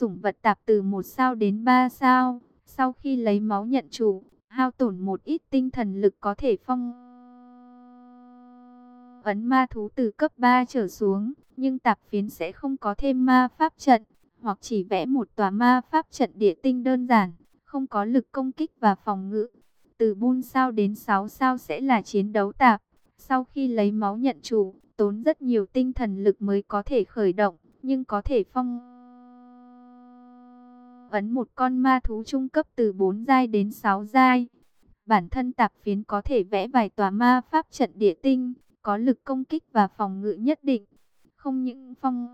sủng vật tạp từ 1 sao đến 3 sao. Sau khi lấy máu nhận chủ, hao tổn một ít tinh thần lực có thể phong ấn ma thú từ cấp 3 trở xuống, nhưng tạp phiến sẽ không có thêm ma pháp trận, hoặc chỉ vẽ một tòa ma pháp trận địa tinh đơn giản, không có lực công kích và phòng ngự. Từ bun sao đến 6 sao sẽ là chiến đấu tạp. Sau khi lấy máu nhận chủ, tốn rất nhiều tinh thần lực mới có thể khởi động, nhưng có thể phong ấn một con ma thú trung cấp từ 4 giai đến 6 giai. Bản thân tạp phiến có thể vẽ vài tòa ma pháp trận địa tinh, có lực công kích và phòng ngự nhất định. Không những phong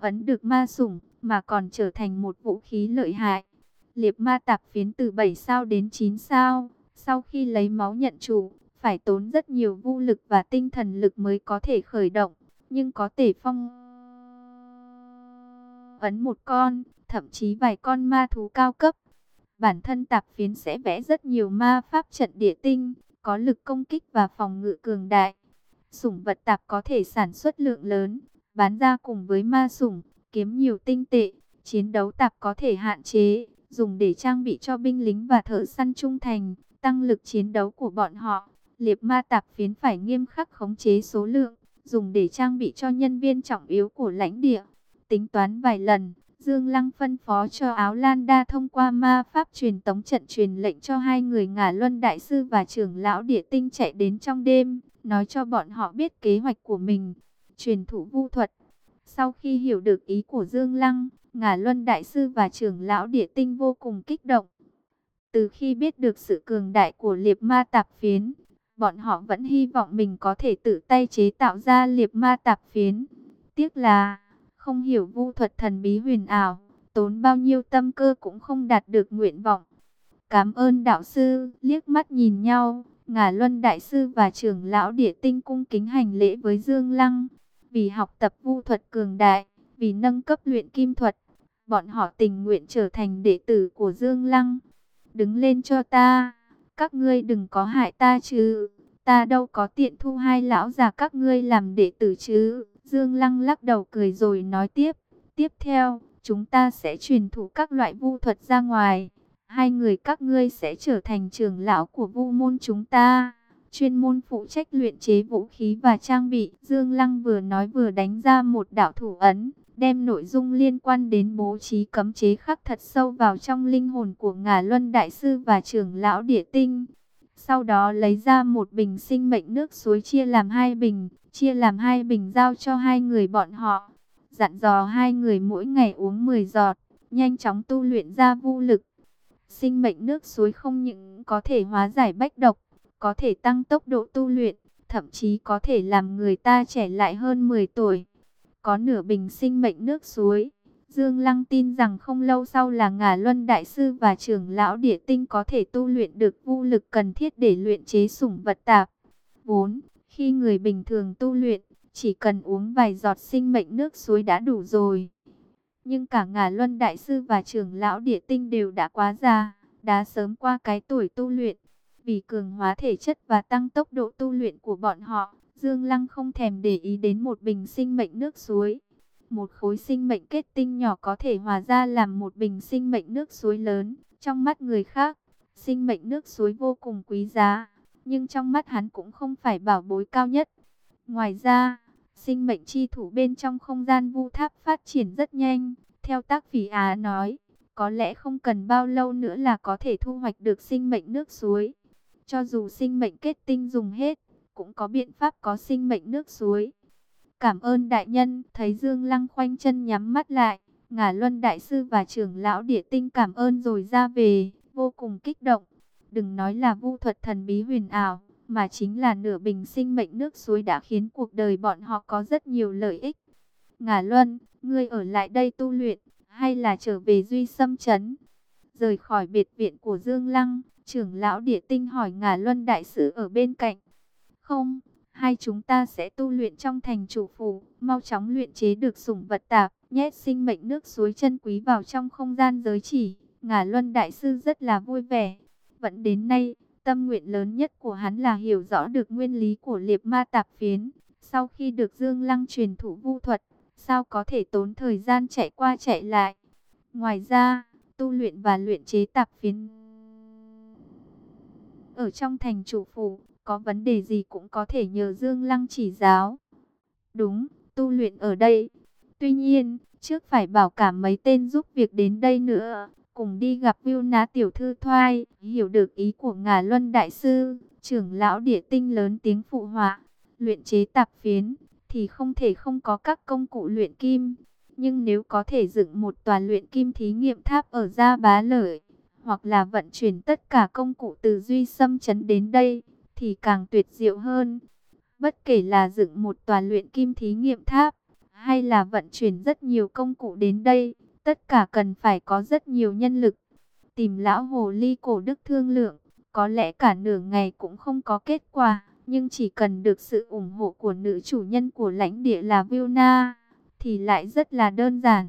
ấn được ma sủng, mà còn trở thành một vũ khí lợi hại. Liệp ma tạp phiến từ 7 sao đến 9 sao, sau khi lấy máu nhận chủ, phải tốn rất nhiều vũ lực và tinh thần lực mới có thể khởi động, nhưng có thể phong ấn một con, thậm chí vài con ma thú cao cấp. Bản thân tạp phiến sẽ vẽ rất nhiều ma pháp trận địa tinh, có lực công kích và phòng ngự cường đại. Sủng vật tạp có thể sản xuất lượng lớn, bán ra cùng với ma sủng, kiếm nhiều tinh tệ. Chiến đấu tạp có thể hạn chế, dùng để trang bị cho binh lính và thợ săn trung thành, tăng lực chiến đấu của bọn họ. Liệp ma tạp phiến phải nghiêm khắc khống chế số lượng, dùng để trang bị cho nhân viên trọng yếu của lãnh địa. Tính toán vài lần, Dương Lăng phân phó cho Áo Lan Đa thông qua ma pháp truyền tống trận truyền lệnh cho hai người ngả luân đại sư và trưởng lão địa tinh chạy đến trong đêm, nói cho bọn họ biết kế hoạch của mình. Truyền thủ vu thuật. Sau khi hiểu được ý của Dương Lăng, ngả luân đại sư và trưởng lão địa tinh vô cùng kích động. Từ khi biết được sự cường đại của liệp ma tạp phiến, bọn họ vẫn hy vọng mình có thể tự tay chế tạo ra liệp ma tạp phiến. Tiếc là không hiểu vu thuật thần bí huyền ảo, tốn bao nhiêu tâm cơ cũng không đạt được nguyện vọng. Cảm ơn đạo sư, liếc mắt nhìn nhau, ngả luân đại sư và trưởng lão địa tinh cung kính hành lễ với Dương Lăng. Vì học tập vu thuật cường đại, vì nâng cấp luyện kim thuật, bọn họ tình nguyện trở thành đệ tử của Dương Lăng. Đứng lên cho ta, các ngươi đừng có hại ta chứ, ta đâu có tiện thu hai lão già các ngươi làm đệ tử chứ. Dương Lăng lắc đầu cười rồi nói tiếp. Tiếp theo, chúng ta sẽ truyền thụ các loại vu thuật ra ngoài. Hai người các ngươi sẽ trở thành trưởng lão của vu môn chúng ta. Chuyên môn phụ trách luyện chế vũ khí và trang bị. Dương Lăng vừa nói vừa đánh ra một đạo thủ ấn. Đem nội dung liên quan đến bố trí cấm chế khắc thật sâu vào trong linh hồn của ngà luân đại sư và trưởng lão địa tinh. Sau đó lấy ra một bình sinh mệnh nước suối chia làm hai bình, chia làm hai bình giao cho hai người bọn họ. Dặn dò hai người mỗi ngày uống 10 giọt, nhanh chóng tu luyện ra vô lực. Sinh mệnh nước suối không những có thể hóa giải bách độc, có thể tăng tốc độ tu luyện, thậm chí có thể làm người ta trẻ lại hơn 10 tuổi. Có nửa bình sinh mệnh nước suối Dương Lăng tin rằng không lâu sau là ngà luân đại sư và trưởng lão địa tinh có thể tu luyện được vô lực cần thiết để luyện chế sủng vật tạp. 4. Khi người bình thường tu luyện, chỉ cần uống vài giọt sinh mệnh nước suối đã đủ rồi. Nhưng cả ngà luân đại sư và trưởng lão địa tinh đều đã quá già, đã sớm qua cái tuổi tu luyện. Vì cường hóa thể chất và tăng tốc độ tu luyện của bọn họ, Dương Lăng không thèm để ý đến một bình sinh mệnh nước suối một khối sinh mệnh kết tinh nhỏ có thể hòa ra làm một bình sinh mệnh nước suối lớn. Trong mắt người khác, sinh mệnh nước suối vô cùng quý giá, nhưng trong mắt hắn cũng không phải bảo bối cao nhất. Ngoài ra, sinh mệnh chi thủ bên trong không gian vu tháp phát triển rất nhanh. Theo tác phỉ Á nói, có lẽ không cần bao lâu nữa là có thể thu hoạch được sinh mệnh nước suối. Cho dù sinh mệnh kết tinh dùng hết, cũng có biện pháp có sinh mệnh nước suối. Cảm ơn đại nhân, thấy Dương Lăng khoanh chân nhắm mắt lại, ngả luân đại sư và trưởng lão địa tinh cảm ơn rồi ra về, vô cùng kích động. Đừng nói là vu thuật thần bí huyền ảo, mà chính là nửa bình sinh mệnh nước suối đã khiến cuộc đời bọn họ có rất nhiều lợi ích. Ngà luân, ngươi ở lại đây tu luyện, hay là trở về duy xâm chấn? Rời khỏi biệt viện của Dương Lăng, trưởng lão địa tinh hỏi Ngà luân đại sư ở bên cạnh. Không, hai chúng ta sẽ tu luyện trong thành chủ phủ, mau chóng luyện chế được sủng vật tạp, nhét sinh mệnh nước suối chân quý vào trong không gian giới chỉ. Ngà Luân Đại Sư rất là vui vẻ. Vẫn đến nay, tâm nguyện lớn nhất của hắn là hiểu rõ được nguyên lý của liệp ma tạp phiến. Sau khi được Dương Lăng truyền thụ vu thuật, sao có thể tốn thời gian chạy qua chạy lại. Ngoài ra, tu luyện và luyện chế tạp phiến ở trong thành chủ phủ, có vấn đề gì cũng có thể nhờ Dương Lăng chỉ giáo. Đúng, tu luyện ở đây. Tuy nhiên, trước phải bảo cả mấy tên giúp việc đến đây nữa, cùng đi gặp Viu Ná tiểu thư thoai, hiểu được ý của Ngà Luân đại sư, trưởng lão địa tinh lớn tiếng phụ họa, luyện chế tạp phiến thì không thể không có các công cụ luyện kim. Nhưng nếu có thể dựng một tòa luyện kim thí nghiệm tháp ở Gia Bá Lợi, hoặc là vận chuyển tất cả công cụ từ Duy Sâm Trấn đến đây, thì càng tuyệt diệu hơn. Bất kể là dựng một tòa luyện kim thí nghiệm tháp, hay là vận chuyển rất nhiều công cụ đến đây, tất cả cần phải có rất nhiều nhân lực. Tìm lão hồ ly cổ đức thương lượng, có lẽ cả nửa ngày cũng không có kết quả, nhưng chỉ cần được sự ủng hộ của nữ chủ nhân của lãnh địa là Vilna, thì lại rất là đơn giản.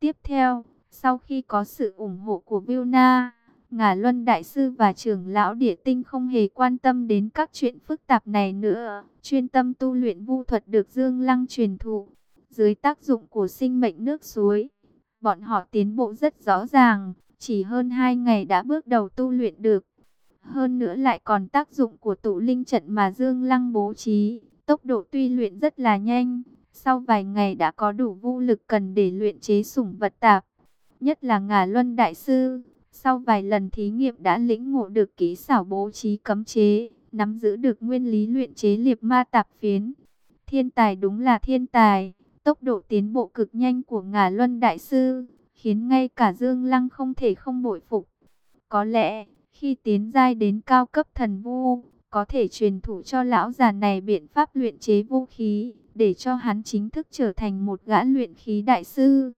Tiếp theo, sau khi có sự ủng hộ của Vilna, Ngà Luân Đại Sư và trưởng lão địa tinh không hề quan tâm đến các chuyện phức tạp này nữa. Chuyên tâm tu luyện vu thuật được Dương Lăng truyền thụ. Dưới tác dụng của sinh mệnh nước suối, bọn họ tiến bộ rất rõ ràng. Chỉ hơn 2 ngày đã bước đầu tu luyện được. Hơn nữa lại còn tác dụng của tụ linh trận mà Dương Lăng bố trí. Tốc độ tuy luyện rất là nhanh. Sau vài ngày đã có đủ vũ lực cần để luyện chế sủng vật tạp. Nhất là ngà luân đại sư sau vài lần thí nghiệm đã lĩnh ngộ được kỹ xảo bố trí cấm chế, nắm giữ được nguyên lý luyện chế liệp ma tạp phiến. Thiên tài đúng là thiên tài, tốc độ tiến bộ cực nhanh của ngà luân đại sư, khiến ngay cả Dương Lăng không thể không bội phục. Có lẽ, khi tiến giai đến cao cấp thần vu, có thể truyền thụ cho lão già này biện pháp luyện chế vũ khí, để cho hắn chính thức trở thành một gã luyện khí đại sư.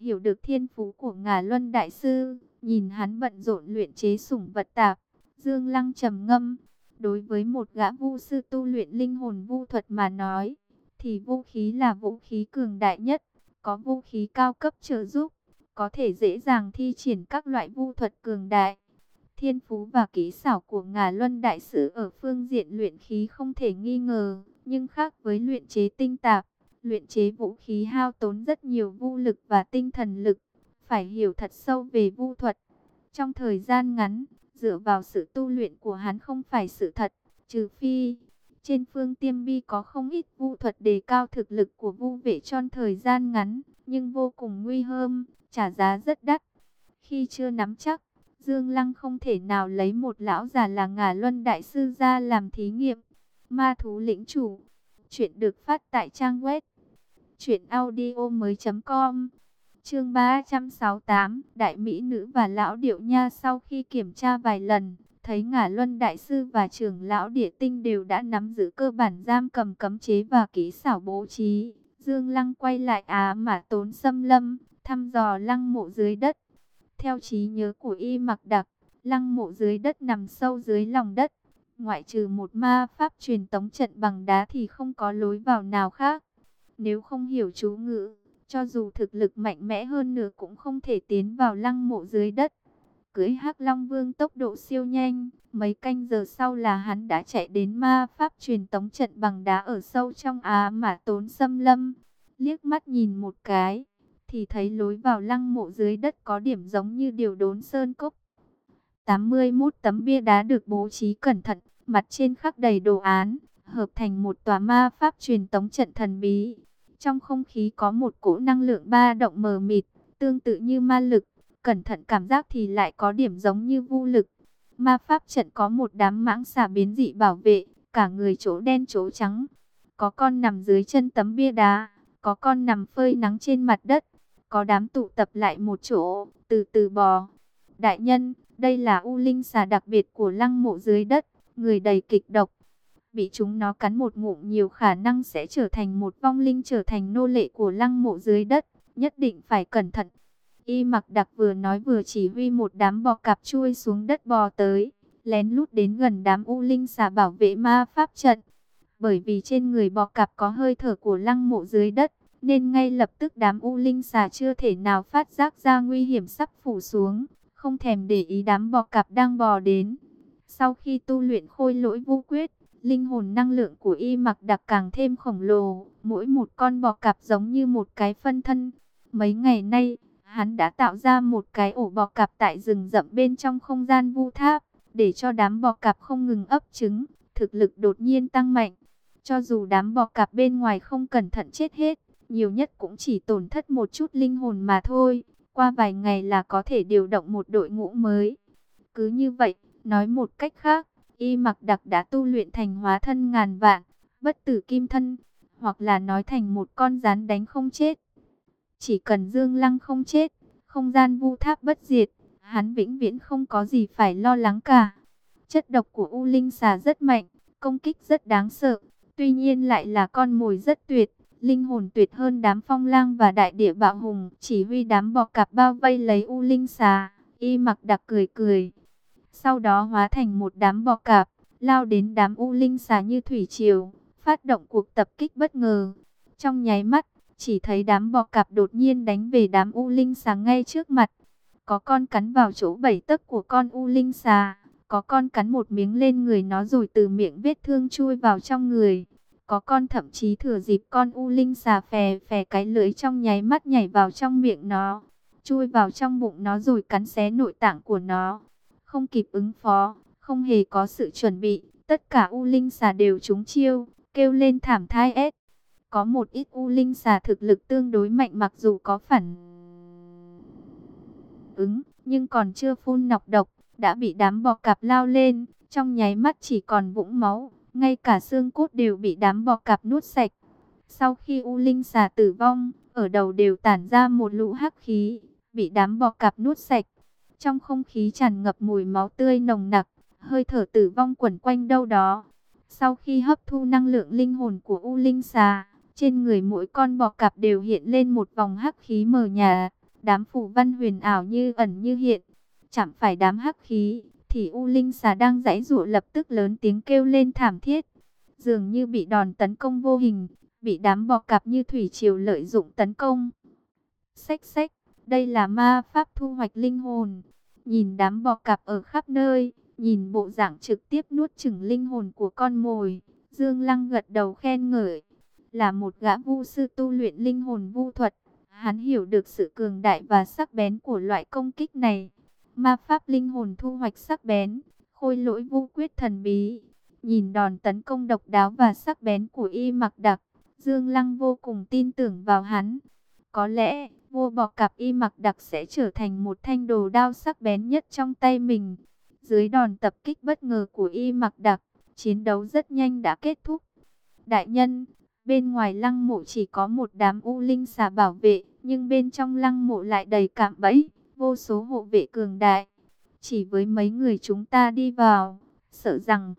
Hiểu được thiên phú của ngà luân đại sư, Nhìn hắn bận rộn luyện chế sủng vật tạp, Dương Lăng trầm ngâm. Đối với một gã vu sư tu luyện linh hồn vu thuật mà nói, thì vũ khí là vũ khí cường đại nhất, có vũ khí cao cấp trợ giúp, có thể dễ dàng thi triển các loại vu thuật cường đại. Thiên phú và kỹ xảo của Ngà Luân Đại Sư ở phương diện luyện khí không thể nghi ngờ, nhưng khác với luyện chế tinh tạp, luyện chế vũ khí hao tốn rất nhiều vũ lực và tinh thần lực, phải hiểu thật sâu về vu thuật. Trong thời gian ngắn, dựa vào sự tu luyện của hắn không phải sự thật, trừ phi trên phương tiêm bi có không ít vu thuật đề cao thực lực của vu vệ trong thời gian ngắn, nhưng vô cùng nguy hiểm, trả giá rất đắt. Khi chưa nắm chắc, Dương Lăng không thể nào lấy một lão già là ngà luân đại sư ra làm thí nghiệm. Ma thú lĩnh chủ, chuyện được phát tại trang web chuyện audio mới.com Chương 368, Đại Mỹ Nữ và Lão Điệu Nha sau khi kiểm tra vài lần, thấy ngả luân đại sư và trưởng lão địa tinh đều đã nắm giữ cơ bản giam cầm cấm chế và kỹ xảo bố trí. Dương Lăng quay lại Á mà tốn xâm lâm, thăm dò lăng mộ dưới đất. Theo trí nhớ của y mặc đặc, lăng mộ dưới đất nằm sâu dưới lòng đất. Ngoại trừ một ma pháp truyền tống trận bằng đá thì không có lối vào nào khác. Nếu không hiểu chú ngữ, cho dù thực lực mạnh mẽ hơn nữa cũng không thể tiến vào lăng mộ dưới đất cưỡi hắc Long Vương tốc độ siêu nhanh, mấy canh giờ sau là hắn đã chạy đến ma pháp truyền tống trận bằng đá ở sâu trong Á mà tốn xâm lâm. Liếc mắt nhìn một cái, thì thấy lối vào lăng mộ dưới đất có điểm giống như điều đốn sơn cốc. 81 tấm bia đá được bố trí cẩn thận, mặt trên khắc đầy đồ án, hợp thành một tòa ma pháp truyền tống trận thần bí. Trong không khí có một cỗ năng lượng ba động mờ mịt, tương tự như ma lực. Cẩn thận cảm giác thì lại có điểm giống như vu lực. Ma pháp trận có một đám mãng xà biến dị bảo vệ, cả người chỗ đen chỗ trắng. Có con nằm dưới chân tấm bia đá, có con nằm phơi nắng trên mặt đất. Có đám tụ tập lại một chỗ, từ từ bò. Đại nhân, đây là u linh xà đặc biệt của lăng mộ dưới đất, người đầy kịch độc bị chúng nó cắn một ngụm nhiều khả năng sẽ trở thành một vong linh trở thành nô lệ của lăng mộ dưới đất, nhất định phải cẩn thận. Y mặc đặc vừa nói vừa chỉ huy một đám bò cạp chui xuống đất bò tới, lén lút đến gần đám u linh xà bảo vệ ma pháp trận. Bởi vì trên người bò cạp có hơi thở của lăng mộ dưới đất, nên ngay lập tức đám u linh xà chưa thể nào phát giác ra nguy hiểm sắp phủ xuống, không thèm để ý đám bò cạp đang bò đến. Sau khi tu luyện khôi lỗi vô quyết, Linh hồn năng lượng của y mặc đặc càng thêm khổng lồ, mỗi một con bò cạp giống như một cái phân thân. Mấy ngày nay, hắn đã tạo ra một cái ổ bò cạp tại rừng rậm bên trong không gian vu tháp, để cho đám bò cạp không ngừng ấp trứng, thực lực đột nhiên tăng mạnh. Cho dù đám bò cạp bên ngoài không cẩn thận chết hết, nhiều nhất cũng chỉ tổn thất một chút linh hồn mà thôi. Qua vài ngày là có thể điều động một đội ngũ mới. Cứ như vậy, nói một cách khác, y mặc đặc đã tu luyện thành hóa thân ngàn vạn, bất tử kim thân, hoặc là nói thành một con rắn đánh không chết. Chỉ cần Dương Lăng không chết, không gian vu tháp bất diệt, hắn vĩnh viễn không có gì phải lo lắng cả. Chất độc của U Linh xà rất mạnh, công kích rất đáng sợ, tuy nhiên lại là con mồi rất tuyệt, linh hồn tuyệt hơn đám phong lang và đại địa bạo hùng, chỉ huy đám bọ cạp bao vây lấy U Linh xà, y mặc đặc cười cười. Sau đó hóa thành một đám bọ cạp, lao đến đám U Linh xà như thủy triều, phát động cuộc tập kích bất ngờ. Trong nháy mắt, chỉ thấy đám bọ cạp đột nhiên đánh về đám U Linh xà ngay trước mặt. Có con cắn vào chỗ bảy tấc của con U Linh xà, có con cắn một miếng lên người nó rồi từ miệng vết thương chui vào trong người. Có con thậm chí thừa dịp con U Linh xà phè phè cái lưỡi trong nháy mắt nhảy vào trong miệng nó, chui vào trong bụng nó rồi cắn xé nội tạng của nó. Không kịp ứng phó, không hề có sự chuẩn bị, tất cả U Linh xà đều trúng chiêu, kêu lên thảm thai ết. Có một ít U Linh xà thực lực tương đối mạnh mặc dù có phản ứng, nhưng còn chưa phun nọc độc, đã bị đám bò cạp lao lên, trong nháy mắt chỉ còn vũng máu, ngay cả xương cốt đều bị đám bò cạp nuốt sạch. Sau khi U Linh xà tử vong, ở đầu đều tản ra một lũ hắc khí, bị đám bò cạp nuốt sạch. Trong không khí tràn ngập mùi máu tươi nồng nặc, hơi thở tử vong quẩn quanh đâu đó. Sau khi hấp thu năng lượng linh hồn của U Linh xà, trên người mỗi con bò cạp đều hiện lên một vòng hắc khí mờ nhà, đám phù văn huyền ảo như ẩn như hiện. Chạm phải đám hắc khí, thì U Linh xà đang giãy giụa lập tức lớn tiếng kêu lên thảm thiết. Dường như bị đòn tấn công vô hình, bị đám bò cạp như thủy triều lợi dụng tấn công. Xách xách, đây là ma pháp thu hoạch linh hồn. Nhìn đám bò cạp ở khắp nơi, nhìn bộ dạng trực tiếp nuốt chửng linh hồn của con mồi. Dương Lăng gật đầu khen ngợi, là một gã vu sư tu luyện linh hồn vu thuật. Hắn hiểu được sự cường đại và sắc bén của loại công kích này. Ma pháp linh hồn thu hoạch sắc bén, khôi lỗi vu quyết thần bí. Nhìn đòn tấn công độc đáo và sắc bén của y mặc đặc, Dương Lăng vô cùng tin tưởng vào hắn. Có lẽ, vô bọ cạp y mặc đặc sẽ trở thành một thanh đồ đao sắc bén nhất trong tay mình. Dưới đòn tập kích bất ngờ của y mặc đặc, chiến đấu rất nhanh đã kết thúc. Đại nhân, bên ngoài lăng mộ chỉ có một đám u linh xà bảo vệ, nhưng bên trong lăng mộ lại đầy cạm bẫy vô số hộ vệ cường đại. Chỉ với mấy người chúng ta đi vào, sợ rằng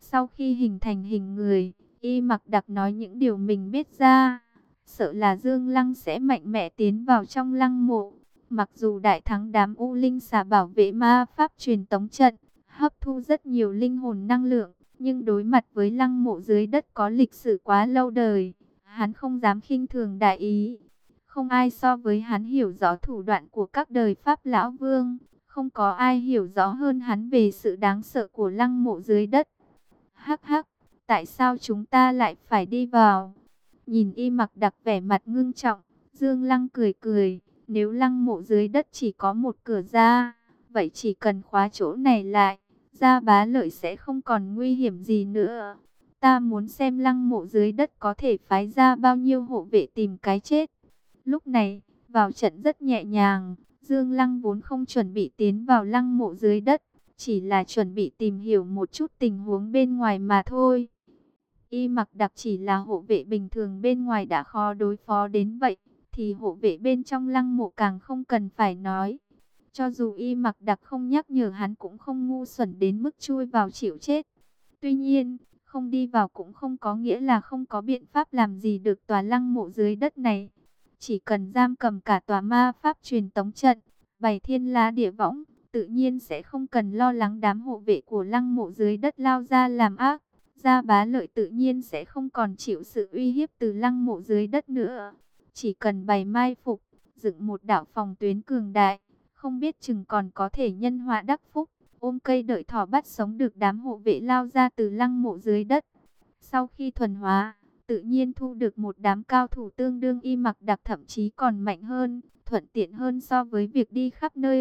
sau khi hình thành hình người, y mặc đặc nói những điều mình biết ra. Sợ là Dương Lăng sẽ mạnh mẽ tiến vào trong lăng mộ. Mặc dù đại thắng đám U Linh xà bảo vệ ma pháp truyền tống trận, hấp thu rất nhiều linh hồn năng lượng, nhưng đối mặt với lăng mộ dưới đất có lịch sử quá lâu đời, hắn không dám khinh thường đại ý. Không ai so với hắn hiểu rõ thủ đoạn của các đời Pháp Lão Vương. Không có ai hiểu rõ hơn hắn về sự đáng sợ của lăng mộ dưới đất. Hắc hắc, tại sao chúng ta lại phải đi vào? Nhìn y mặc đặc vẻ mặt ngưng trọng, Dương Lăng cười cười. Nếu lăng mộ dưới đất chỉ có một cửa ra, vậy chỉ cần khóa chỗ này lại, gia bá lợi sẽ không còn nguy hiểm gì nữa. Ta muốn xem lăng mộ dưới đất có thể phái ra bao nhiêu hộ vệ tìm cái chết. Lúc này, vào trận rất nhẹ nhàng, Dương Lăng vốn không chuẩn bị tiến vào lăng mộ dưới đất, chỉ là chuẩn bị tìm hiểu một chút tình huống bên ngoài mà thôi. Y mặc đặc chỉ là hộ vệ bình thường bên ngoài đã khó đối phó đến vậy, thì hộ vệ bên trong lăng mộ càng không cần phải nói. Cho dù y mặc đặc không nhắc nhở hắn cũng không ngu xuẩn đến mức chui vào chịu chết. Tuy nhiên, không đi vào cũng không có nghĩa là không có biện pháp làm gì được tòa lăng mộ dưới đất này. Chỉ cần giam cầm cả tòa ma pháp truyền tống trận, bày thiên lá địa võng, tự nhiên sẽ không cần lo lắng đám hộ vệ của lăng mộ dưới đất lao ra làm ác. Gia bá lợi tự nhiên sẽ không còn chịu sự uy hiếp từ lăng mộ dưới đất nữa. Chỉ cần bày mai phục, dựng một đạo phòng tuyến cường đại, không biết chừng còn có thể nhân họa đắc phúc, ôm cây đợi thỏ bắt sống được đám hộ vệ lao ra từ lăng mộ dưới đất. Sau khi thuần hóa, tự nhiên thu được một đám cao thủ tương đương y mặc đặc thậm chí còn mạnh hơn, thuận tiện hơn so với việc đi khắp nơi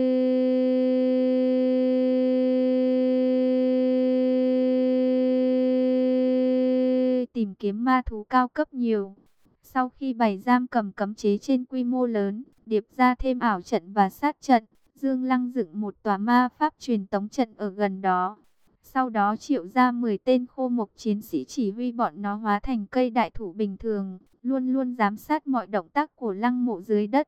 tìm kiếm ma thú cao cấp nhiều. Sau khi bày giam cầm cấm chế trên quy mô lớn, điệp ra thêm ảo trận và sát trận, Dương Lăng dựng một tòa ma pháp truyền tống trận ở gần đó. Sau đó triệu ra 10 tên khô mộc chiến sĩ chỉ huy bọn nó hóa thành cây đại thủ bình thường, luôn luôn giám sát mọi động tác của lăng mộ dưới đất.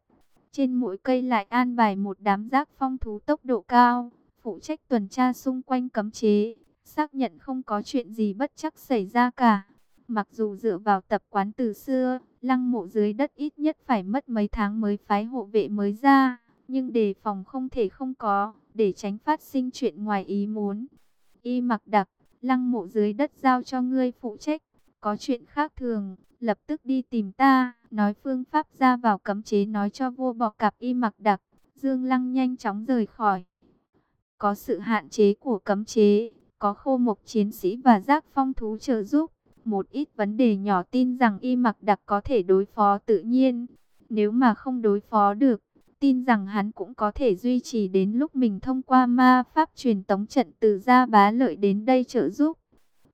Trên mỗi cây lại an bài một đám giác phong thú tốc độ cao, phụ trách tuần tra xung quanh cấm chế, xác nhận không có chuyện gì bất chắc xảy ra cả. Mặc dù dựa vào tập quán từ xưa, lăng mộ dưới đất ít nhất phải mất mấy tháng mới phái hộ vệ mới ra, nhưng đề phòng không thể không có, để tránh phát sinh chuyện ngoài ý muốn. Y mặc đặc, lăng mộ dưới đất giao cho ngươi phụ trách, có chuyện khác thường, lập tức đi tìm ta, nói phương pháp ra vào cấm chế nói cho vua bọ cạp y mặc đặc, Dương Lăng nhanh chóng rời khỏi. Có sự hạn chế của cấm chế, có khô mộc chiến sĩ và giác phong thú trợ giúp, một ít vấn đề nhỏ tin rằng y mặc đặc có thể đối phó tự nhiên. Nếu mà không đối phó được, tin rằng hắn cũng có thể duy trì đến lúc mình thông qua ma pháp truyền tống trận từ gia bá lợi đến đây trợ giúp.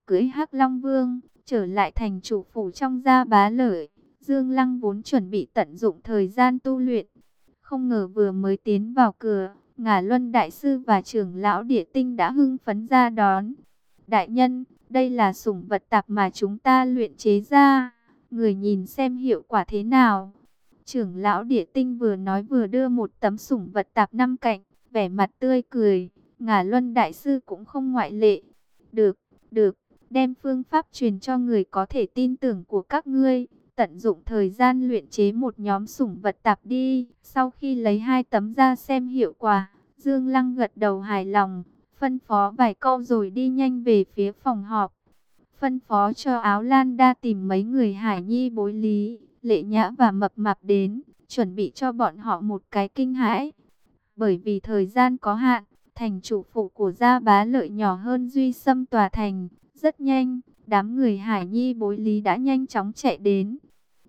Cưới hắc Long Vương, trở lại thành chủ phủ trong gia bá lợi, Dương Lăng vốn chuẩn bị tận dụng thời gian tu luyện. Không ngờ vừa mới tiến vào cửa, ngả luân đại sư và trưởng lão địa tinh đã hưng phấn ra đón. Đại nhân, đây là sủng vật tạp mà chúng ta luyện chế ra. Người nhìn xem hiệu quả thế nào. Trưởng lão địa tinh vừa nói vừa đưa một tấm sủng vật tạp năm cạnh, vẻ mặt tươi cười. Ngà luân đại sư cũng không ngoại lệ. Được, được, đem phương pháp truyền cho người có thể tin tưởng của các ngươi. Tận dụng thời gian luyện chế một nhóm sủng vật tạp đi. Sau khi lấy hai tấm ra xem hiệu quả, Dương Lăng gật đầu hài lòng, phân phó vài câu rồi đi nhanh về phía phòng họp. Phân phó cho áo lan đa tìm mấy người hải nhi bối lý, lệ nhã và mập mạp đến, chuẩn bị cho bọn họ một cái kinh hãi. Bởi vì thời gian có hạn, thành chủ phụ của gia bá lợi nhỏ hơn duy xâm tòa thành, rất nhanh, đám người hải nhi bối lý đã nhanh chóng chạy đến.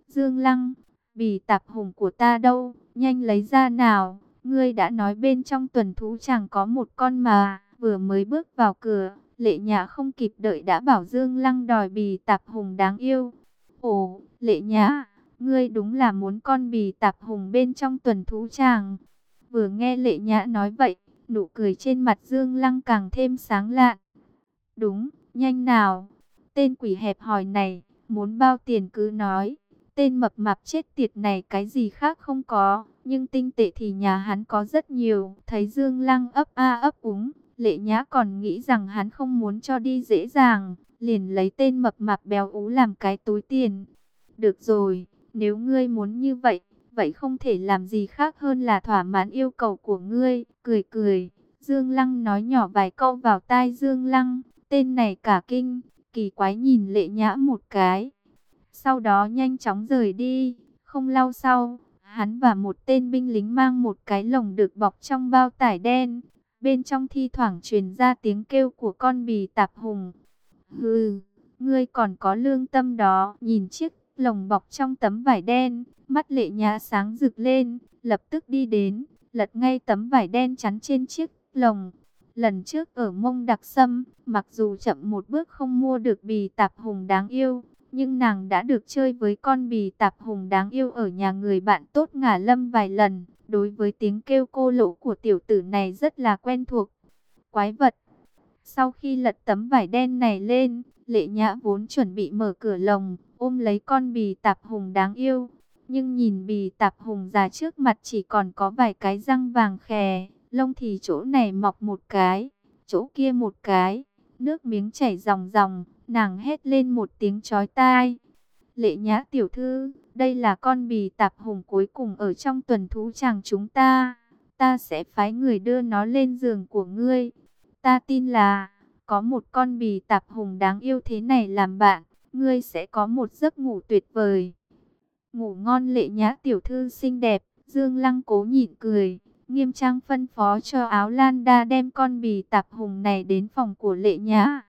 Dương Lăng, bì tạp hùng của ta đâu, nhanh lấy ra nào, ngươi đã nói bên trong tuần thú chẳng có một con mà vừa mới bước vào cửa, lệ nhã không kịp đợi đã bảo Dương Lăng đòi bì tạp hùng đáng yêu. Ồ, lệ nhã, ngươi đúng là muốn con bì tạp hùng bên trong tuần thú chàng. Vừa nghe lệ nhã nói vậy, nụ cười trên mặt Dương Lăng càng thêm sáng lạn. Đúng, nhanh nào. Tên quỷ hẹp hòi này, muốn bao tiền cứ nói. Tên mập mạp chết tiệt này cái gì khác không có, nhưng tinh tệ thì nhà hắn có rất nhiều. Thấy Dương Lăng ấp a ấp úng, Lệ Nhã còn nghĩ rằng hắn không muốn cho đi dễ dàng, liền lấy tên mập mạp béo ú làm cái túi tiền. Được rồi, nếu ngươi muốn như vậy, vậy không thể làm gì khác hơn là thỏa mãn yêu cầu của ngươi. Cười cười, Dương Lăng nói nhỏ vài câu vào tai Dương Lăng, tên này cả kinh, kỳ quái nhìn Lệ Nhã một cái. Sau đó nhanh chóng rời đi, không lâu sau, hắn và một tên binh lính mang một cái lồng được bọc trong bao tải đen, Bên trong thi thoảng truyền ra tiếng kêu của con bì tạp hùng. Hừ, ngươi còn có lương tâm đó. Nhìn chiếc lồng bọc trong tấm vải đen, mắt lệ nhã sáng rực lên, lập tức đi đến, lật ngay tấm vải đen chắn trên chiếc lồng. Lần trước ở mông đặc sâm, mặc dù chậm một bước không mua được bì tạp hùng đáng yêu, nhưng nàng đã được chơi với con bì tạp hùng đáng yêu ở nhà người bạn tốt ngả lâm vài lần đối với tiếng kêu cô lỗ của tiểu tử này rất là quen thuộc. Quái vật. Sau khi lật tấm vải đen này lên, lệ nhã vốn chuẩn bị mở cửa lồng, ôm lấy con bì tạp hùng đáng yêu. Nhưng nhìn bì tạp hùng già trước mặt chỉ còn có vài cái răng vàng khè, lông thì chỗ này mọc một cái, chỗ kia một cái, nước miếng chảy ròng ròng, nàng hét lên một tiếng chói tai. Lệ nhã tiểu thư, đây là con bì tạp hùng cuối cùng ở trong tuần thú chàng chúng ta. Ta sẽ phái người đưa nó lên giường của ngươi. Ta tin là, có một con bì tạp hùng đáng yêu thế này làm bạn, ngươi sẽ có một giấc ngủ tuyệt vời. Ngủ ngon lệ nhã tiểu thư xinh đẹp, Dương Lăng cố nhịn cười, Nghiêm trang phân phó cho áo lan đa đem con bì tạp hùng này đến phòng của lệ nhã.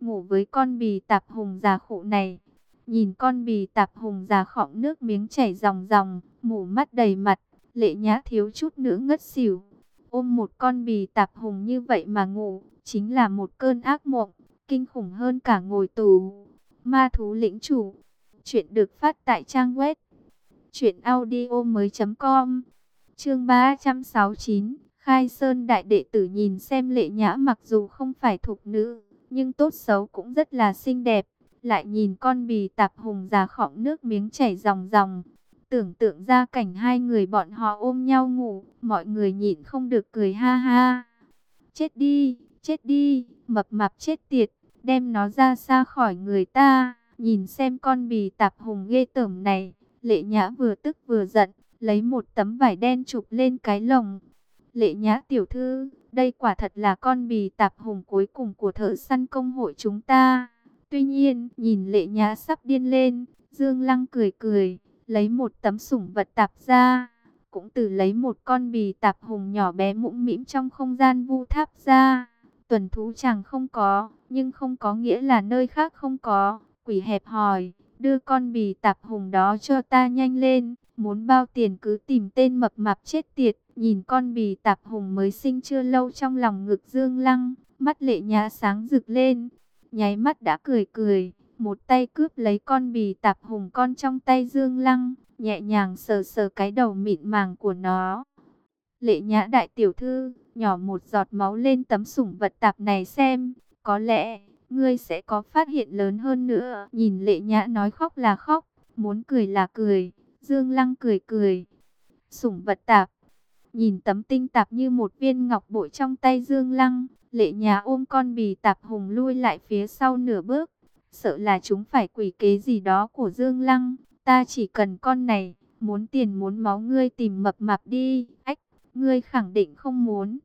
Ngủ với con bì tạp hùng già khổ này. Nhìn con bì tạp hùng già khọng nước miếng chảy ròng ròng, mù mắt đầy mặt. Lệ nhã thiếu chút nữa ngất xỉu. Ôm một con bì tạp hùng như vậy mà ngủ, chính là một cơn ác mộng, kinh khủng hơn cả ngồi tù. Ma thú lĩnh chủ. Chuyện được phát tại trang web. Chuyện audio mới.com Chương 369, Khai Sơn Đại Đệ Tử nhìn xem lệ nhã mặc dù không phải thục nữ, nhưng tốt xấu cũng rất là xinh đẹp. Lại nhìn con bì tạp hùng già khọng nước miếng chảy ròng ròng. Tưởng tượng ra cảnh hai người bọn họ ôm nhau ngủ, mọi người nhịn không được cười ha ha. Chết đi, chết đi, mập mạp chết tiệt, đem nó ra xa khỏi người ta. Nhìn xem con bì tạp hùng ghê tởm này, lệ nhã vừa tức vừa giận, lấy một tấm vải đen chụp lên cái lồng. Lệ nhã tiểu thư, đây quả thật là con bì tạp hùng cuối cùng của thợ săn công hội chúng ta. Tuy nhiên, nhìn lệ nhã sắp điên lên, Dương Lăng cười cười, lấy một tấm sủng vật tạp ra. Cũng từ lấy một con bì tạp hùng nhỏ bé mũm mĩm trong không gian vu tháp ra. Tuần thú chẳng không có, nhưng không có nghĩa là nơi khác không có. Quỷ hẹp hỏi, đưa con bì tạp hùng đó cho ta nhanh lên. Muốn bao tiền cứ tìm tên mập mạp chết tiệt, nhìn con bì tạp hùng mới sinh chưa lâu trong lòng ngực Dương Lăng, mắt lệ nhã sáng rực lên, nháy mắt đã cười cười, một tay cướp lấy con bì tạp hùng con trong tay Dương Lăng, nhẹ nhàng sờ sờ cái đầu mịn màng của nó. Lệ nhã đại tiểu thư, nhỏ một giọt máu lên tấm sủng vật tạp này xem, có lẽ, ngươi sẽ có phát hiện lớn hơn nữa. Nhìn lệ nhã nói khóc là khóc, muốn cười là cười, Dương Lăng cười cười. Sủng vật tạp. Nhìn tấm tinh tạp như một viên ngọc bội trong tay Dương Lăng. Lệ nhà ôm con bì tạp hùng lui lại phía sau nửa bước. Sợ là chúng phải quỷ kế gì đó của Dương Lăng. Ta chỉ cần con này. Muốn tiền muốn máu ngươi tìm mập mạp đi. Ách, ngươi khẳng định không muốn.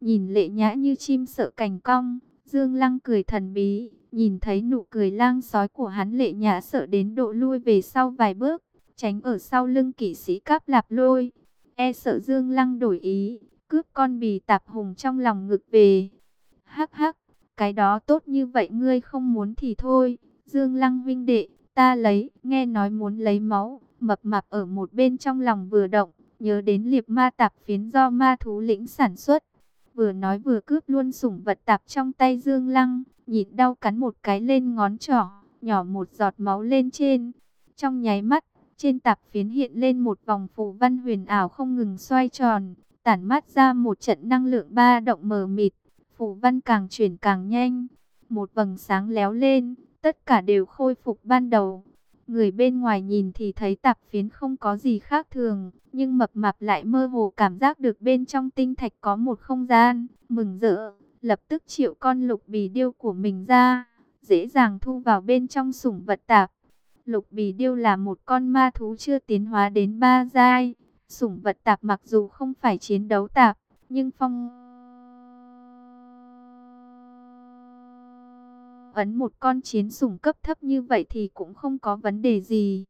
Nhìn lệ nhã như chim sợ cành cong. Dương Lăng cười thần bí. Nhìn thấy nụ cười lang sói của hắn lệ nhã sợ đến độ lui về sau vài bước tránh ở sau lưng kỵ sĩ cáp lạp lôi. E sợ Dương Lăng đổi ý, cướp con bì tạp hùng trong lòng ngực về. Hắc hắc, cái đó tốt như vậy ngươi không muốn thì thôi. Dương Lăng vinh đệ, ta lấy, nghe nói muốn lấy máu, mập mạp ở một bên trong lòng vừa động, nhớ đến liệp ma tạp phiến do ma thú lĩnh sản xuất. Vừa nói vừa cướp luôn sủng vật tạp trong tay Dương Lăng, nhịn đau cắn một cái lên ngón trỏ, nhỏ một giọt máu lên trên. Trong nháy mắt, trên tạp phiến hiện lên một vòng phù văn huyền ảo không ngừng xoay tròn, tản mát ra một trận năng lượng ba động mờ mịt. Phù văn càng chuyển càng nhanh, một vầng sáng léo lên, tất cả đều khôi phục ban đầu. Người bên ngoài nhìn thì thấy tạp phiến không có gì khác thường, nhưng mập mạp lại mơ hồ cảm giác được bên trong tinh thạch có một không gian, mừng rỡ, lập tức triệu con lục bì điêu của mình ra, dễ dàng thu vào bên trong sủng vật tạp. Lục bì điêu là một con ma thú chưa tiến hóa đến ba giai. Sủng vật tạp mặc dù không phải chiến đấu tạp, nhưng phong... Ấn một con chiến sủng cấp thấp như vậy thì cũng không có vấn đề gì.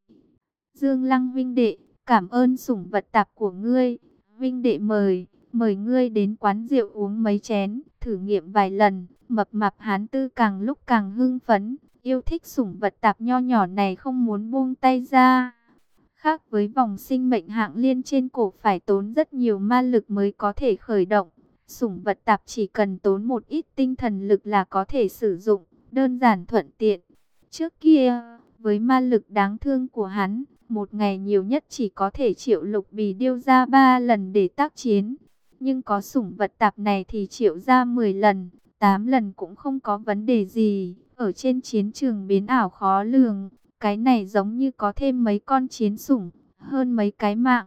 Dương Lăng Vinh Đệ, cảm ơn sủng vật tạp của ngươi. Vinh Đệ mời, mời ngươi đến quán rượu uống mấy chén, thử nghiệm vài lần. Mập mạp hán tư càng lúc càng hưng phấn, Yêu thích sủng vật tạp nho nhỏ này không muốn buông tay ra. Khác với vòng sinh mệnh hạng liên trên cổ phải tốn rất nhiều ma lực mới có thể khởi động. Sủng vật tạp chỉ cần tốn một ít tinh thần lực là có thể sử dụng, đơn giản thuận tiện. Trước kia, với ma lực đáng thương của hắn, một ngày nhiều nhất chỉ có thể triệu lục bì điêu ra ba lần để tác chiến. Nhưng có sủng vật tạp này thì triệu ra 10 lần, 8 lần cũng không có vấn đề gì. Ở trên chiến trường biến ảo khó lường, cái này giống như có thêm mấy con chiến sủng, hơn mấy cái mạng.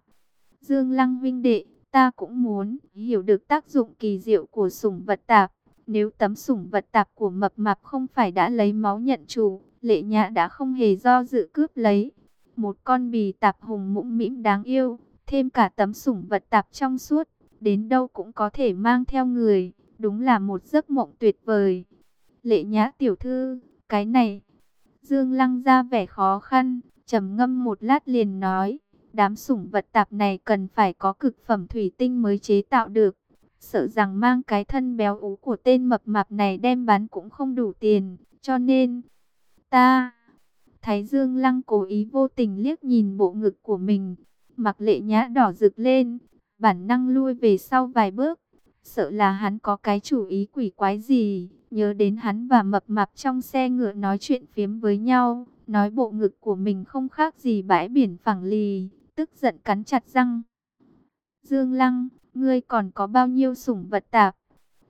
Dương Lăng Vinh Đệ, ta cũng muốn hiểu được tác dụng kỳ diệu của sủng vật tạp. Nếu tấm sủng vật tạp của mập mạp không phải đã lấy máu nhận chủ, lệ nhã đã không hề do dự cướp lấy. Một con bì tạp hùng mũm mĩm đáng yêu, thêm cả tấm sủng vật tạp trong suốt, đến đâu cũng có thể mang theo người. Đúng là một giấc mộng tuyệt vời. Lệ nhã tiểu thư, cái này. Dương Lăng ra vẻ khó khăn, trầm ngâm một lát liền nói. Đám sủng vật tạp này cần phải có cực phẩm thủy tinh mới chế tạo được. Sợ rằng mang cái thân béo ú của tên mập mạp này đem bán cũng không đủ tiền. Cho nên, ta... Thái Dương Lăng cố ý vô tình liếc nhìn bộ ngực của mình. Mặc lệ nhã đỏ rực lên, bản năng lui về sau vài bước. Sợ là hắn có cái chủ ý quỷ quái gì, nhớ đến hắn và mập mạp trong xe ngựa nói chuyện phiếm với nhau, nói bộ ngực của mình không khác gì bãi biển phẳng lì, tức giận cắn chặt răng. Dương Lăng, ngươi còn có bao nhiêu sủng vật tạp?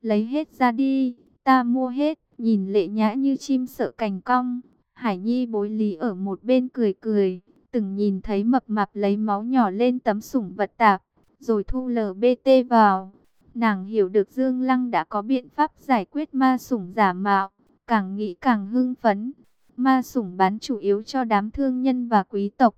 Lấy hết ra đi, ta mua hết, nhìn lệ nhã như chim sợ cành cong. Hải Nhi bối lý ở một bên cười cười, từng nhìn thấy mập mạp lấy máu nhỏ lên tấm sủng vật tạp, rồi thu LBT vào. Nàng hiểu được Dương Lăng đã có biện pháp giải quyết ma sủng giả mạo, càng nghĩ càng hưng phấn. Ma sủng bán chủ yếu cho đám thương nhân và quý tộc.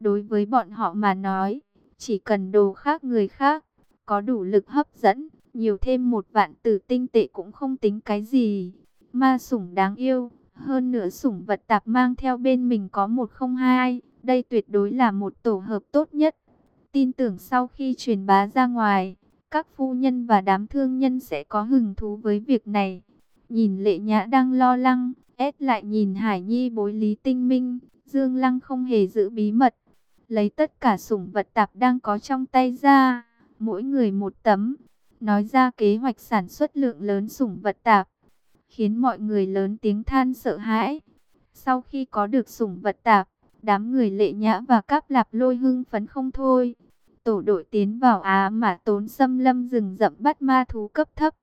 Đối với bọn họ mà nói, chỉ cần đồ khác người khác, có đủ lực hấp dẫn, nhiều thêm một vạn tử tinh tệ cũng không tính cái gì. Ma sủng đáng yêu, hơn nữa sủng vật tạp mang theo bên mình có một không hai, đây tuyệt đối là một tổ hợp tốt nhất. Tin tưởng sau khi truyền bá ra ngoài, các phu nhân và đám thương nhân sẽ có hứng thú với việc này. Nhìn lệ nhã đang lo lắng, ép lại nhìn Hải Nhi bối lý tinh minh, Dương Lăng không hề giữ bí mật. Lấy tất cả sủng vật tạp đang có trong tay ra, mỗi người một tấm. Nói ra kế hoạch sản xuất lượng lớn sủng vật tạp, khiến mọi người lớn tiếng than sợ hãi. Sau khi có được sủng vật tạp, đám người lệ nhã và cáp lạp lôi hưng phấn không thôi. Tổ đội tiến vào Á mà tốn xâm lâm rừng rậm bắt ma thú cấp thấp.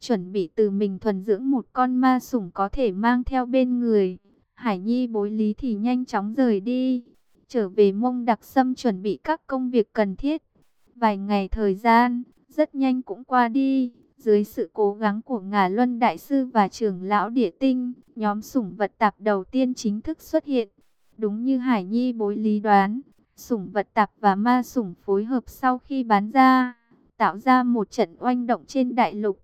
Chuẩn bị từ mình thuần dưỡng một con ma sủng có thể mang theo bên người. Hải Nhi bối lý thì nhanh chóng rời đi. Trở về mông đặc sâm chuẩn bị các công việc cần thiết. Vài ngày thời gian, rất nhanh cũng qua đi. Dưới sự cố gắng của Ngà Luân Đại Sư và trưởng lão Địa Tinh, nhóm sủng vật tạp đầu tiên chính thức xuất hiện. Đúng như Hải Nhi bối lý đoán, sủng vật tạp và ma sủng phối hợp sau khi bán ra, tạo ra một trận oanh động trên đại lục.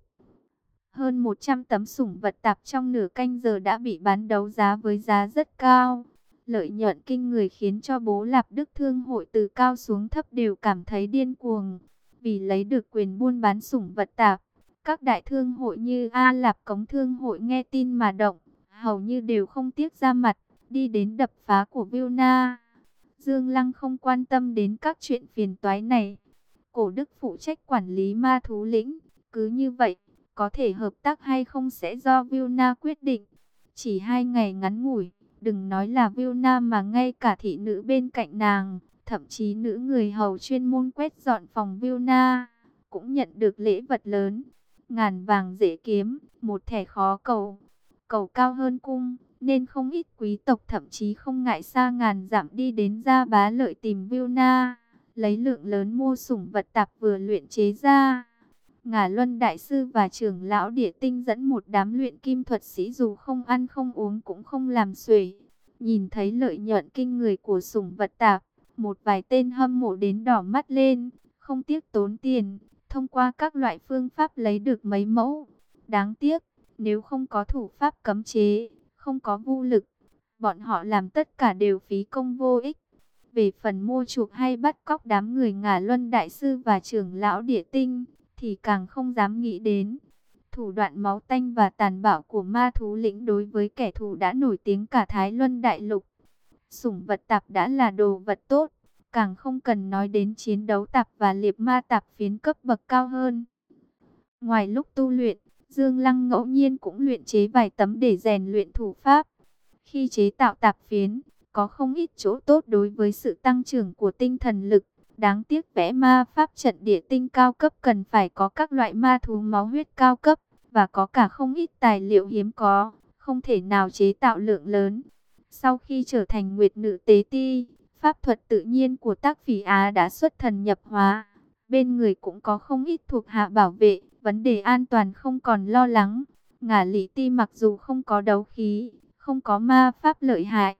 Hơn 100 tấm sủng vật tạp trong nửa canh giờ đã bị bán đấu giá với giá rất cao. Lợi nhuận kinh người khiến cho bố Lạp Đức Thương hội từ cao xuống thấp đều cảm thấy điên cuồng. Vì lấy được quyền buôn bán sủng vật tạp, các đại thương hội như A Lạp Cống Thương hội nghe tin mà động, hầu như đều không tiếc ra mặt, đi đến đập phá của Vilna. Dương Lăng không quan tâm đến các chuyện phiền toái này. Cổ đức phụ trách quản lý ma thú lĩnh, cứ như vậy, có thể hợp tác hay không sẽ do Vilna quyết định. Chỉ hai ngày ngắn ngủi, đừng nói là Vilna mà ngay cả thị nữ bên cạnh nàng, thậm chí nữ người hầu chuyên môn quét dọn phòng Vilna, cũng nhận được lễ vật lớn. Ngàn vàng dễ kiếm, một thẻ khó cầu, cầu cao hơn cung, nên không ít quý tộc thậm chí không ngại xa ngàn dặm đi đến gia bá lợi tìm Vilna, lấy lượng lớn mua sủng vật tạp vừa luyện chế ra. Ngà Luân Đại Sư và trưởng lão địa tinh dẫn một đám luyện kim thuật sĩ dù không ăn không uống cũng không làm xuể. Nhìn thấy lợi nhuận kinh người của sủng vật tạp, một vài tên hâm mộ đến đỏ mắt lên, không tiếc tốn tiền, thông qua các loại phương pháp lấy được mấy mẫu. Đáng tiếc, nếu không có thủ pháp cấm chế, không có vô lực, bọn họ làm tất cả đều phí công vô ích. Về phần mua chuộc hay bắt cóc đám người ngả luân đại sư và trưởng lão địa tinh, thì càng không dám nghĩ đến. Thủ đoạn máu tanh và tàn bạo của ma thú lĩnh đối với kẻ thù đã nổi tiếng cả Thái Luân Đại Lục. Sủng vật tạp đã là đồ vật tốt, càng không cần nói đến chiến đấu tạp và liệp ma tạp phiến cấp bậc cao hơn. Ngoài lúc tu luyện, Dương Lăng ngẫu nhiên cũng luyện chế vài tấm để rèn luyện thủ pháp. Khi chế tạo tạp phiến, có không ít chỗ tốt đối với sự tăng trưởng của tinh thần lực. Đáng tiếc vẽ ma pháp trận địa tinh cao cấp cần phải có các loại ma thú máu huyết cao cấp, và có cả không ít tài liệu hiếm có, không thể nào chế tạo lượng lớn. Sau khi trở thành Nguyệt Nữ Tế Ti, pháp thuật tự nhiên của tác phỉ Á đã xuất thần nhập hóa. Bên người cũng có không ít thuộc hạ bảo vệ, vấn đề an toàn không còn lo lắng. Ngả lý ti mặc dù không có đấu khí, không có ma pháp lợi hại,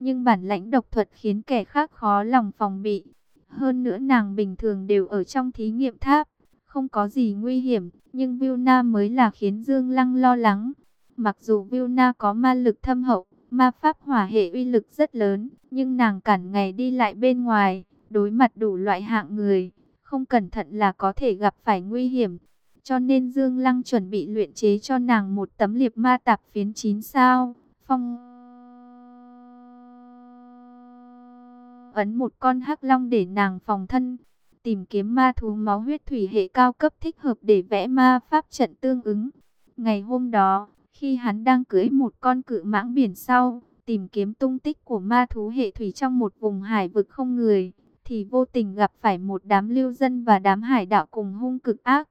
nhưng bản lãnh độc thuật khiến kẻ khác khó lòng phòng bị. Hơn nữa nàng bình thường đều ở trong thí nghiệm tháp, không có gì nguy hiểm, nhưng Vilna mới là khiến Dương Lăng lo lắng. Mặc dù Vilna có ma lực thâm hậu, ma pháp hỏa hệ uy lực rất lớn, nhưng nàng cản ngày đi lại bên ngoài, đối mặt đủ loại hạng người, không cẩn thận là có thể gặp phải nguy hiểm. Cho nên Dương Lăng chuẩn bị luyện chế cho nàng một tấm liệp ma tạp phiến 9 sao, phong ấn một con hắc long để nàng phòng thân, tìm kiếm ma thú máu huyết thủy hệ cao cấp thích hợp để vẽ ma pháp trận tương ứng. Ngày hôm đó, khi hắn đang cưỡi một con cự mãng biển sau, tìm kiếm tung tích của ma thú hệ thủy trong một vùng hải vực không người, thì vô tình gặp phải một đám lưu dân và đám hải đảo cùng hung cực ác.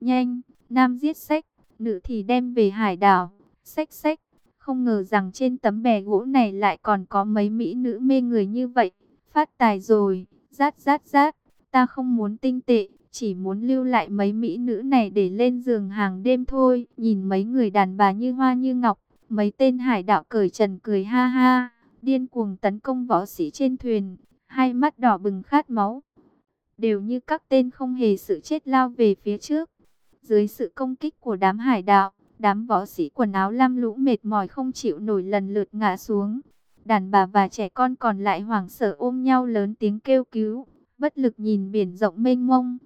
Nhanh, nam giết sách, nữ thì đem về hải đảo, sách sách. Không ngờ rằng trên tấm bè gỗ này lại còn có mấy mỹ nữ mê người như vậy. Phát tài rồi, rát rát rát, ta không muốn tinh tệ, chỉ muốn lưu lại mấy mỹ nữ này để lên giường hàng đêm thôi. Nhìn mấy người đàn bà như hoa như ngọc, mấy tên hải đạo cởi trần cười ha ha, điên cuồng tấn công võ sĩ trên thuyền, hai mắt đỏ bừng khát máu. Đều như các tên không hề sự chết lao về phía trước. Dưới sự công kích của đám hải đạo, đám võ sĩ quần áo lam lũ mệt mỏi không chịu nổi lần lượt ngã xuống. Đàn bà và trẻ con còn lại hoảng sợ ôm nhau lớn tiếng kêu cứu, bất lực nhìn biển rộng mênh mông.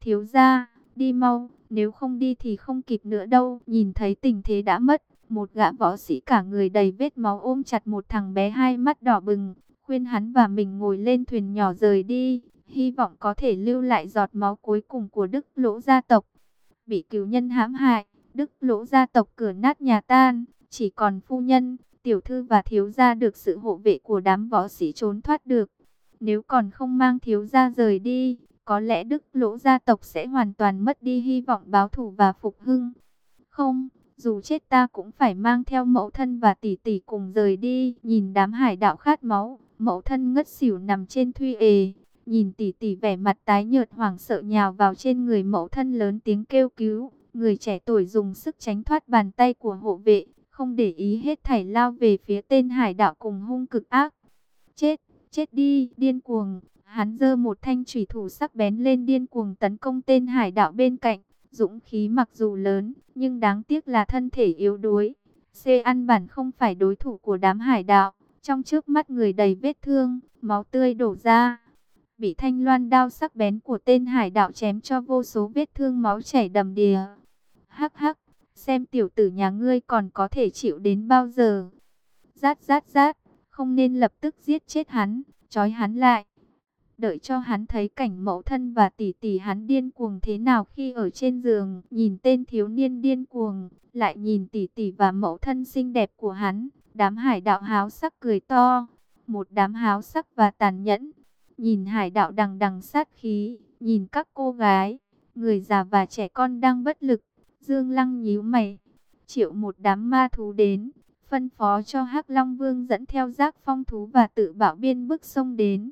Thiếu ra, đi mau, nếu không đi thì không kịp nữa đâu. Nhìn thấy tình thế đã mất, một gã võ sĩ cả người đầy vết máu ôm chặt một thằng bé hai mắt đỏ bừng, khuyên hắn và mình ngồi lên thuyền nhỏ rời đi, hy vọng có thể lưu lại giọt máu cuối cùng của Đức Lỗ gia tộc. Bị cứu nhân hãm hại, Đức Lỗ gia tộc cửa nát nhà tan, chỉ còn phu nhân, tiểu thư và thiếu gia được sự hộ vệ của đám võ sĩ trốn thoát được. Nếu còn không mang thiếu gia rời đi, có lẽ Đức Lỗ gia tộc sẽ hoàn toàn mất đi hy vọng báo thù và phục hưng. Không, dù chết ta cũng phải mang theo mẫu thân và tỷ tỷ cùng rời đi. Nhìn đám hải đạo khát máu, mẫu thân ngất xỉu nằm trên thuy ề. Nhìn tỷ tỷ vẻ mặt tái nhợt hoảng sợ nhào vào trên người mẫu thân lớn tiếng kêu cứu. Người trẻ tuổi dùng sức tránh thoát bàn tay của hộ vệ, không để ý hết thảy lao về phía tên hải đạo cùng hung cực ác. Chết, chết đi, điên cuồng. Hắn giơ một thanh thủy thủ sắc bén lên điên cuồng tấn công tên hải đạo bên cạnh. Dũng khí mặc dù lớn, nhưng đáng tiếc là thân thể yếu đuối. C ăn bản không phải đối thủ của đám hải đạo. Trong trước mắt người đầy vết thương, máu tươi đổ ra. Bị thanh loan đao sắc bén của tên hải đạo chém cho vô số vết thương máu chảy đầm đìa. Hắc hắc, xem tiểu tử nhà ngươi còn có thể chịu đến bao giờ. Rát rát rát, không nên lập tức giết chết hắn, trói hắn lại. Đợi cho hắn thấy cảnh mẫu thân và tỷ tỷ hắn điên cuồng thế nào khi ở trên giường, nhìn tên thiếu niên điên cuồng, lại nhìn tỷ tỷ và mẫu thân xinh đẹp của hắn, đám hải đạo háo sắc cười to, một đám háo sắc và tàn nhẫn. Nhìn hải đạo đằng đằng sát khí, nhìn các cô gái, người già và trẻ con đang bất lực, Dương Lăng nhíu mày, triệu một đám ma thú đến, phân phó cho Hắc Long Vương dẫn theo giác phong thú và tự bảo biên bức sông đến.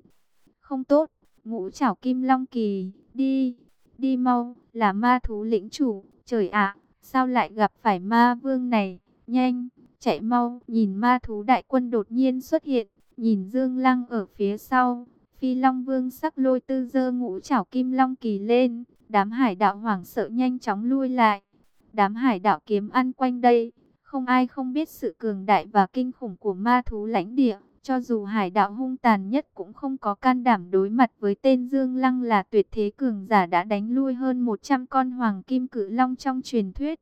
Không tốt, ngũ chảo kim long kỳ, đi, đi mau, là ma thú lĩnh chủ, trời ạ, sao lại gặp phải ma vương này, nhanh, chạy mau, nhìn ma thú đại quân đột nhiên xuất hiện, nhìn Dương Lăng ở phía sau, phi long vương sắc lôi tư dơ ngũ chảo kim long kỳ lên, đám hải đạo hoảng sợ nhanh chóng lui lại, đám hải đạo kiếm ăn quanh đây, không ai không biết sự cường đại và kinh khủng của ma thú lãnh địa. Cho dù hải đạo hung tàn nhất cũng không có can đảm đối mặt với tên Dương Lăng là tuyệt thế cường giả đã đánh lui hơn 100 con hoàng kim cử long trong truyền thuyết.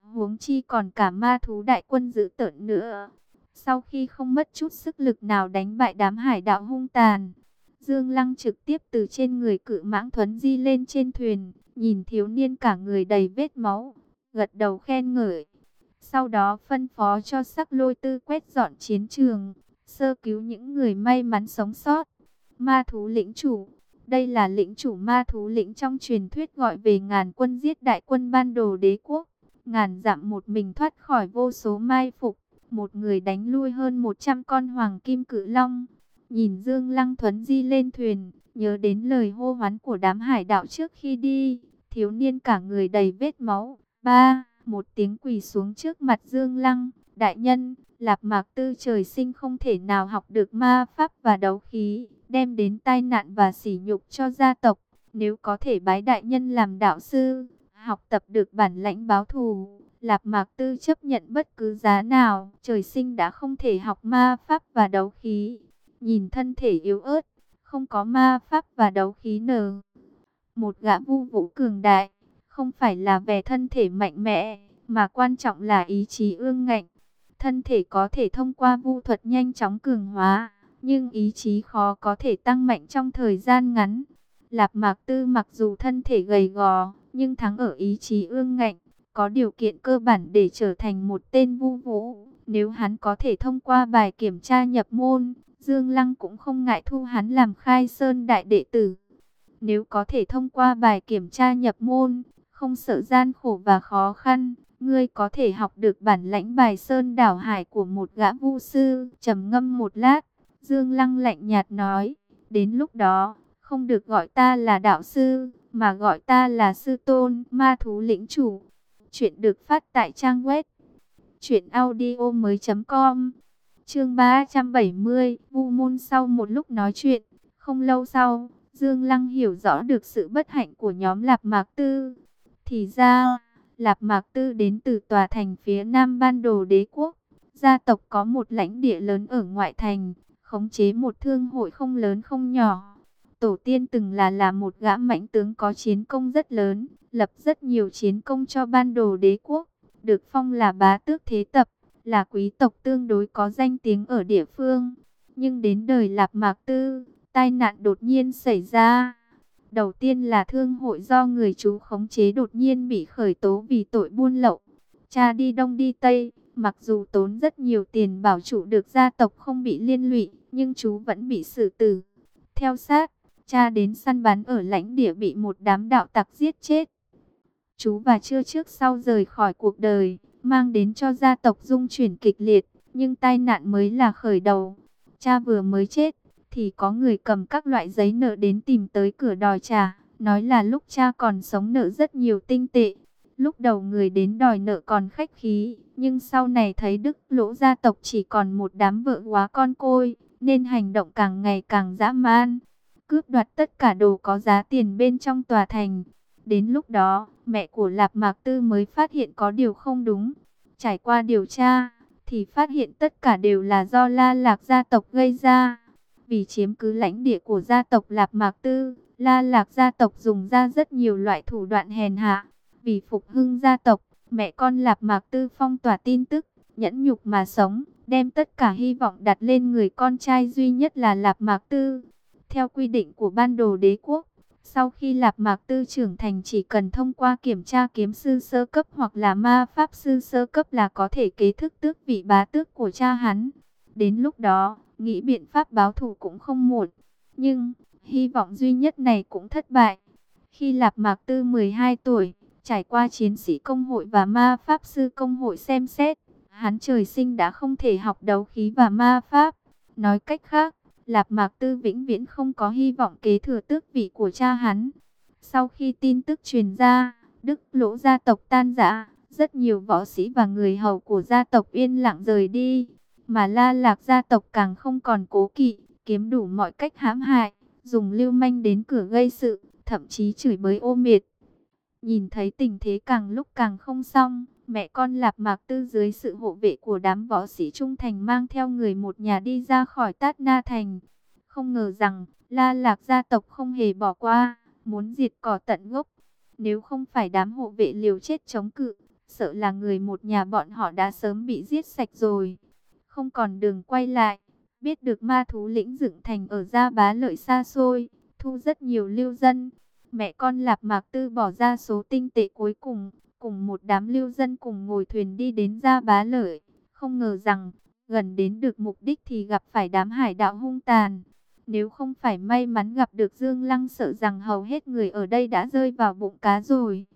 Huống chi còn cả ma thú đại quân giữ tợn nữa. Sau khi không mất chút sức lực nào đánh bại đám hải đạo hung tàn, Dương Lăng trực tiếp từ trên người cự mãng thuấn di lên trên thuyền, nhìn thiếu niên cả người đầy vết máu, gật đầu khen ngợi. Sau đó phân phó cho sắc lôi tư quét dọn chiến trường, sơ cứu những người may mắn sống sót. Ma thú lĩnh chủ, đây là lĩnh chủ ma thú lĩnh trong truyền thuyết gọi về ngàn quân giết đại quân ban đồ đế quốc. Ngàn dặm một mình thoát khỏi vô số mai phục, một người đánh lui hơn 100 con hoàng kim cự long. Nhìn Dương Lăng Thuấn Di lên thuyền, nhớ đến lời hô hoán của đám hải đạo trước khi đi, thiếu niên cả người đầy vết máu. Ba, một tiếng quỳ xuống trước mặt Dương Lăng, đại nhân, Lạp Mạc Tư trời sinh không thể nào học được ma pháp và đấu khí, đem đến tai nạn và sỉ nhục cho gia tộc. Nếu có thể bái đại nhân làm đạo sư, học tập được bản lãnh báo thù, Lạp Mạc Tư chấp nhận bất cứ giá nào. Trời sinh đã không thể học ma pháp và đấu khí. Nhìn thân thể yếu ớt, không có ma pháp và đấu khí nở. Một gã vu vũ cường đại, không phải là về thân thể mạnh mẽ, mà quan trọng là ý chí ương ngạnh. Thân thể có thể thông qua vu thuật nhanh chóng cường hóa, nhưng ý chí khó có thể tăng mạnh trong thời gian ngắn. Lạp Mạc Tư mặc dù thân thể gầy gò, nhưng thắng ở ý chí ương ngạnh, có điều kiện cơ bản để trở thành một tên vu vũ. Nếu hắn có thể thông qua bài kiểm tra nhập môn, Dương Lăng cũng không ngại thu hắn làm khai sơn đại đệ tử. Nếu có thể thông qua bài kiểm tra nhập môn, không sợ gian khổ và khó khăn, ngươi có thể học được bản lãnh bài sơn đảo hải của một gã vu sư. trầm ngâm một lát, Dương Lăng lạnh nhạt nói, đến lúc đó, không được gọi ta là đạo sư, mà gọi ta là sư tôn, ma thú lĩnh chủ. Chuyện được phát tại trang web truyệnaudiomoi.com. Chương 370, Vu môn sau một lúc nói chuyện, không lâu sau, Dương Lăng hiểu rõ được sự bất hạnh của nhóm Lạp Mạc Tư. Thì ra, Lạp Mạc Tư đến từ tòa thành phía Nam Ban Đồ Đế Quốc. Gia tộc có một lãnh địa lớn ở ngoại thành, khống chế một thương hội không lớn không nhỏ. Tổ tiên từng là là một gã mãnh tướng có chiến công rất lớn, lập rất nhiều chiến công cho Ban Đồ Đế Quốc, được phong là bá tước thế tập, là quý tộc tương đối có danh tiếng ở địa phương. Nhưng đến đời Lạp Mạc Tư, tai nạn đột nhiên xảy ra. Đầu tiên là thương hội do người chú khống chế đột nhiên bị khởi tố vì tội buôn lậu. Cha đi đông đi tây, mặc dù tốn rất nhiều tiền bảo chủ được gia tộc không bị liên lụy, nhưng chú vẫn bị xử tử. Theo sát, cha đến săn bắn ở lãnh địa bị một đám đạo tặc giết chết. Chú và chưa trước sau rời khỏi cuộc đời, mang đến cho gia tộc dung chuyển kịch liệt, nhưng tai nạn mới là khởi đầu. Cha vừa mới chết, thì có người cầm các loại giấy nợ đến tìm tới cửa đòi trả, nói là lúc cha còn sống nợ rất nhiều tinh tệ. Lúc đầu người đến đòi nợ còn khách khí, nhưng sau này thấy Đức lỗ gia tộc chỉ còn một đám vợ quá con côi, nên hành động càng ngày càng dã man. Cướp đoạt tất cả đồ có giá tiền bên trong tòa thành. Đến lúc đó, mẹ của Lạp Mạc Tư mới phát hiện có điều không đúng. Trải qua điều tra, thì phát hiện tất cả đều là do La Lạc gia tộc gây ra. Vì chiếm cứ lãnh địa của gia tộc Lạp Mạc Tư, La Lạc gia tộc dùng ra rất nhiều loại thủ đoạn hèn hạ. Vì phục hưng gia tộc, mẹ con Lạp Mạc Tư phong tỏa tin tức, nhẫn nhục mà sống, đem tất cả hy vọng đặt lên người con trai duy nhất là Lạp Mạc Tư. Theo quy định của ban đồ đế quốc, sau khi Lạp Mạc Tư trưởng thành chỉ cần thông qua kiểm tra kiếm sư sơ cấp hoặc là ma pháp sư sơ cấp là có thể kế thức tước vị bá tước của cha hắn. Đến lúc đó, nghĩ biện pháp báo thù cũng không muộn. Nhưng, hy vọng duy nhất này cũng thất bại. Khi Lạp Mạc Tư 12 tuổi, trải qua chiến sĩ công hội và ma pháp sư công hội xem xét, hắn trời sinh đã không thể học đấu khí và ma pháp. Nói cách khác, Lạp Mạc Tư vĩnh viễn không có hy vọng kế thừa tước vị của cha hắn. Sau khi tin tức truyền ra, Đức lỗ gia tộc tan rã, rất nhiều võ sĩ và người hầu của gia tộc yên lặng rời đi. Mà La Lạc gia tộc càng không còn cố kỵ, kiếm đủ mọi cách hãm hại, dùng lưu manh đến cửa gây sự, thậm chí chửi bới ô miệt. Nhìn thấy tình thế càng lúc càng không xong, mẹ con Lạp Mạc Tư dưới sự hộ vệ của đám võ sĩ trung thành mang theo người một nhà đi ra khỏi Tát Na Thành. Không ngờ rằng, La Lạc gia tộc không hề bỏ qua, muốn diệt cỏ tận gốc. Nếu không phải đám hộ vệ liều chết chống cự, sợ là người một nhà bọn họ đã sớm bị giết sạch rồi. Không còn đường quay lại, biết được ma thú lĩnh dựng thành ở Gia Bá Lợi xa xôi, thu rất nhiều lưu dân. Mẹ con Lạp Mạc Tư bỏ ra số tinh tệ cuối cùng, cùng một đám lưu dân cùng ngồi thuyền đi đến Gia Bá Lợi. Không ngờ rằng, gần đến được mục đích thì gặp phải đám hải đạo hung tàn. Nếu không phải may mắn gặp được Dương Lăng sợ rằng hầu hết người ở đây đã rơi vào bụng cá rồi.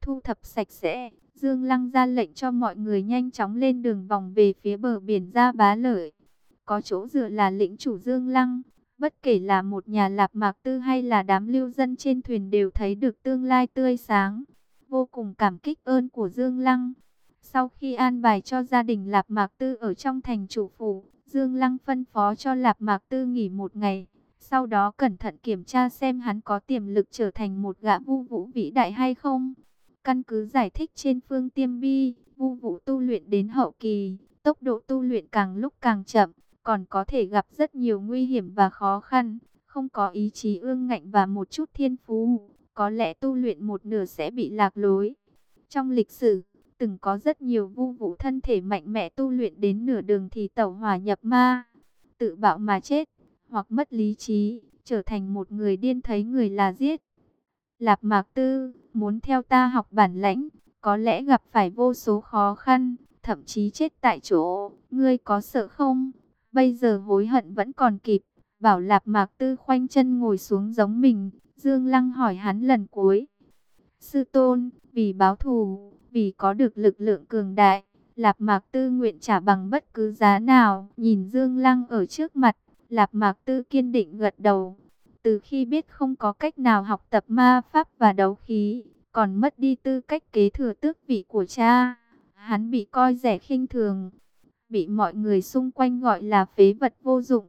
Thu thập sạch sẽ, Dương Lăng ra lệnh cho mọi người nhanh chóng lên đường vòng về phía bờ biển Ra Bá Lợi. Có chỗ dựa là lĩnh chủ Dương Lăng, bất kể là một nhà lạp mạc tư hay là đám lưu dân trên thuyền đều thấy được tương lai tươi sáng vô cùng cảm kích ơn của Dương Lăng. Sau khi an bài cho gia đình Lạp Mạc Tư ở trong thành chủ phủ, Dương Lăng phân phó cho Lạp Mạc Tư nghỉ một ngày. Sau đó cẩn thận kiểm tra xem hắn có tiềm lực trở thành một gã vu vũ vĩ đại hay không. Căn cứ giải thích trên phương tiêm bi, vu vụ tu luyện đến hậu kỳ, tốc độ tu luyện càng lúc càng chậm, còn có thể gặp rất nhiều nguy hiểm và khó khăn, không có ý chí ương ngạnh và một chút thiên phú, có lẽ tu luyện một nửa sẽ bị lạc lối. Trong lịch sử, từng có rất nhiều vu vụ thân thể mạnh mẽ tu luyện đến nửa đường thì tẩu hòa nhập ma, tự bạo mà chết, hoặc mất lý trí, trở thành một người điên thấy người là giết. Lạp Mạc Tư, muốn theo ta học bản lãnh, có lẽ gặp phải vô số khó khăn, thậm chí chết tại chỗ, ngươi có sợ không? Bây giờ hối hận vẫn còn kịp, bảo Lạp Mạc Tư khoanh chân ngồi xuống giống mình, Dương Lăng hỏi hắn lần cuối. Sư Tôn, vì báo thù, vì có được lực lượng cường đại, Lạp Mạc Tư nguyện trả bằng bất cứ giá nào. Nhìn Dương Lăng ở trước mặt, Lạp Mạc Tư kiên định gật đầu. Từ khi biết không có cách nào học tập ma pháp và đấu khí, còn mất đi tư cách kế thừa tước vị của cha, hắn bị coi rẻ khinh thường, bị mọi người xung quanh gọi là phế vật vô dụng.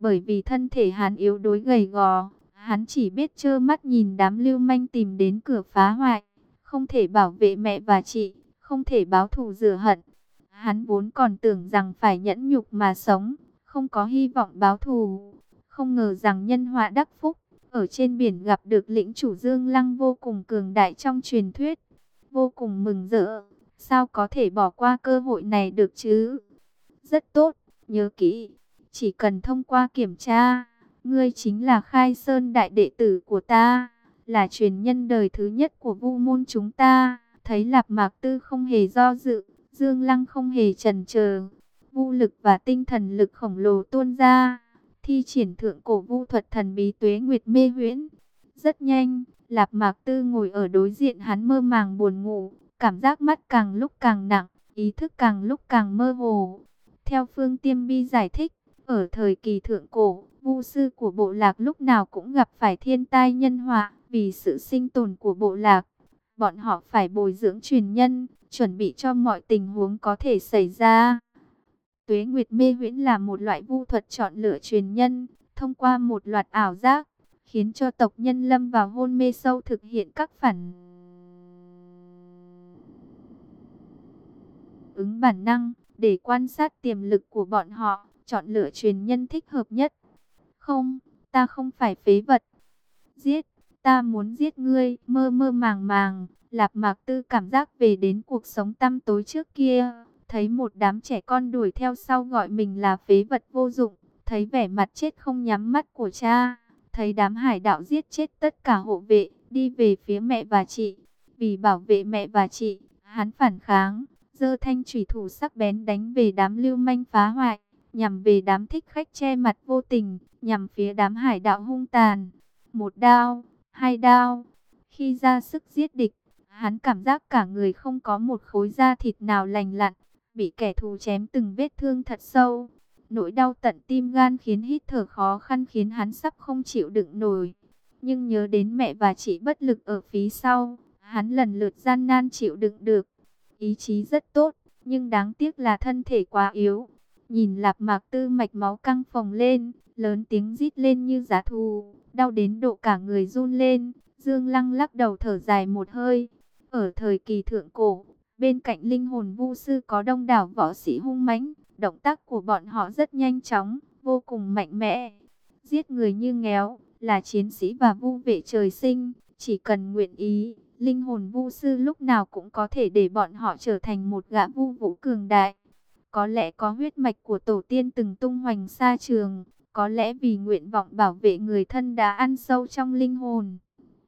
Bởi vì thân thể hắn yếu đuối gầy gò, hắn chỉ biết trơ mắt nhìn đám lưu manh tìm đến cửa phá hoại không thể bảo vệ mẹ và chị, không thể báo thù rửa hận. Hắn vốn còn tưởng rằng phải nhẫn nhục mà sống, không có hy vọng báo thù. Không ngờ rằng nhân họa đắc phúc, ở trên biển gặp được lĩnh chủ Dương Lăng vô cùng cường đại trong truyền thuyết. Vô cùng mừng rỡ, sao có thể bỏ qua cơ hội này được chứ? Rất tốt, nhớ kỹ, chỉ cần thông qua kiểm tra, ngươi chính là khai sơn đại đệ tử của ta là truyền nhân đời thứ nhất của vu môn chúng ta. Thấy Lạp Mạc Tư không hề do dự, Dương Lăng không hề chần chờ, vu lực và tinh thần lực khổng lồ tuôn ra, thi triển thượng cổ vu thuật thần bí tuế nguyệt mê huyễn. Rất nhanh, Lạp Mạc Tư ngồi ở đối diện hắn mơ màng buồn ngủ, cảm giác mắt càng lúc càng nặng, ý thức càng lúc càng mơ hồ. Theo Phương Tiêm Bi giải thích, ở thời kỳ thượng cổ, vu sư của bộ lạc lúc nào cũng gặp phải thiên tai nhân họa, vì sự sinh tồn của bộ lạc, bọn họ phải bồi dưỡng truyền nhân, chuẩn bị cho mọi tình huống có thể xảy ra. Tuế Nguyệt Mê Huyễn là một loại vu thuật chọn lựa truyền nhân, thông qua một loạt ảo giác, khiến cho tộc nhân lâm vào hôn mê sâu thực hiện các phản ứng bản năng để quan sát tiềm lực của bọn họ, chọn lựa truyền nhân thích hợp nhất. Không, ta không phải phế vật. Giết, ta muốn giết ngươi, mơ mơ màng màng, lạp mạc tư cảm giác về đến cuộc sống tăm tối trước kia, thấy một đám trẻ con đuổi theo sau gọi mình là phế vật vô dụng, thấy vẻ mặt chết không nhắm mắt của cha, thấy đám hải đạo giết chết tất cả hộ vệ, đi về phía mẹ và chị, vì bảo vệ mẹ và chị, hắn phản kháng, dơ thanh thủy thủ sắc bén đánh về đám lưu manh phá hoại, nhằm về đám thích khách che mặt vô tình, nhằm phía đám hải đạo hung tàn. Một đao, hai đao. Khi ra sức giết địch, hắn cảm giác cả người không có một khối da thịt nào lành lặn, bị kẻ thù chém từng vết thương thật sâu. Nỗi đau tận tim gan khiến hít thở khó khăn khiến hắn sắp không chịu đựng nổi. Nhưng nhớ đến mẹ và chị bất lực ở phía sau, hắn lần lượt gian nan chịu đựng được. Ý chí rất tốt, nhưng đáng tiếc là thân thể quá yếu. Nhìn lạp mạc tư mạch máu căng phồng lên, lớn tiếng rít lên như giá thù, đau đến độ cả người run lên. Dương Lăng lắc đầu thở dài một hơi. Ở thời kỳ thượng cổ, bên cạnh linh hồn vu sư có đông đảo võ sĩ hung mãnh, động tác của bọn họ rất nhanh chóng, vô cùng mạnh mẽ. Giết người như ngéo, là chiến sĩ và vu vệ trời sinh, chỉ cần nguyện ý, linh hồn vu sư lúc nào cũng có thể để bọn họ trở thành một gã vu vũ cường đại. Có lẽ có huyết mạch của tổ tiên từng tung hoành xa trường, có lẽ vì nguyện vọng bảo vệ người thân đã ăn sâu trong linh hồn.